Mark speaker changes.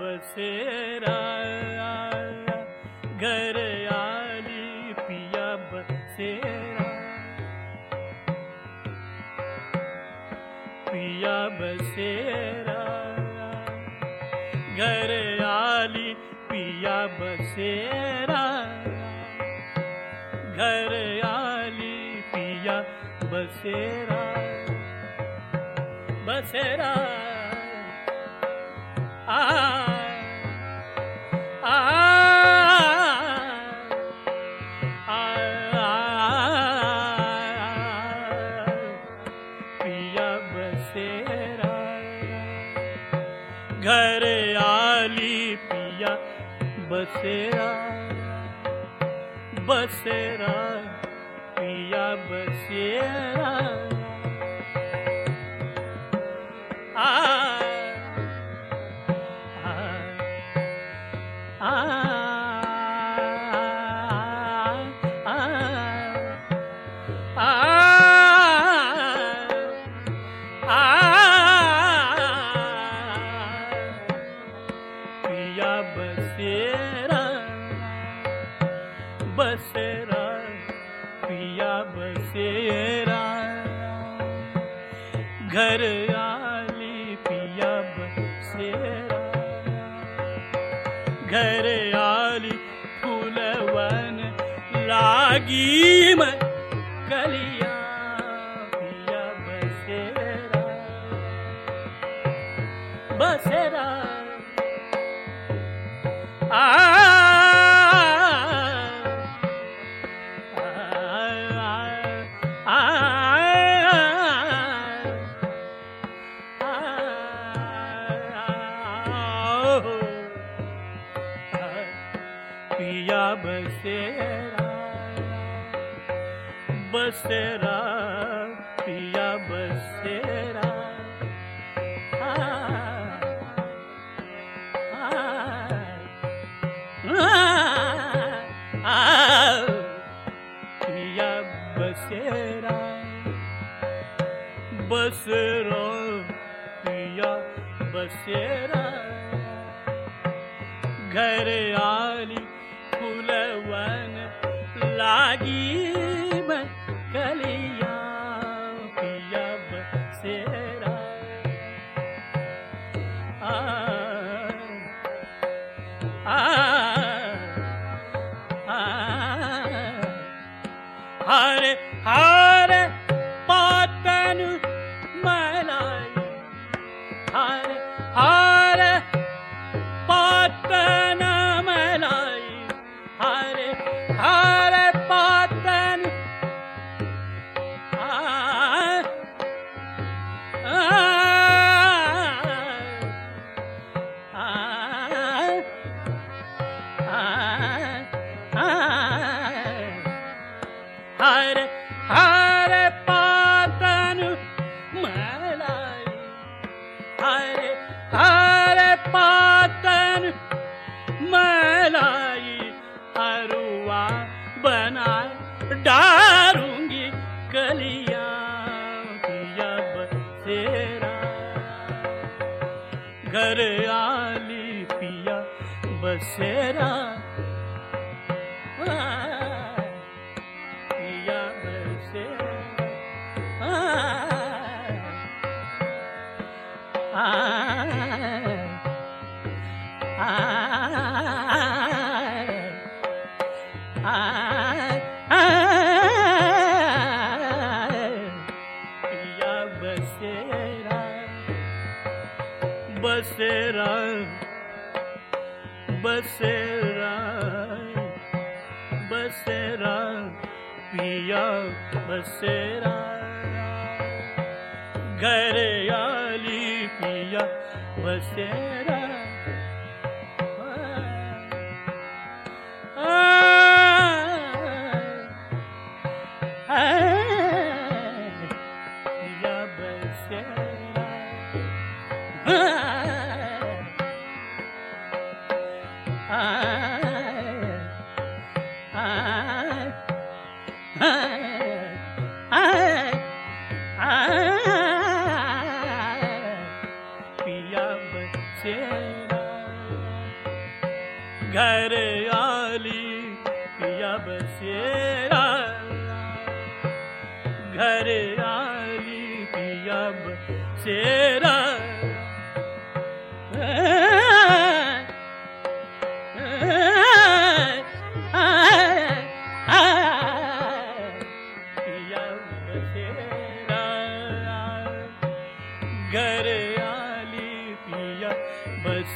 Speaker 1: बसेरा घर आली पिया बसेरा पिया बसेरा घर आली पिया बसेरा घर आली पिया बसेरा बसेरा। पिया ਬਸੇਰਾ ਬਸੇਰਾ ਪਿਆ ਬਸੇਰਾ पिया बसेरा घर आली पिया बसेरा घर आली फूलवन लागी मैं कलिया बसेरा पिया बसेरा। पिया बसेरा बसरो पिया बसेरा। घर आली मैं हरे हरे पातन हरे बसेरा बसेरा बसेरा पिया बसेरा घर आली पिया बसेरा घर आली पिया बसेरा घर आली पिया बसेरा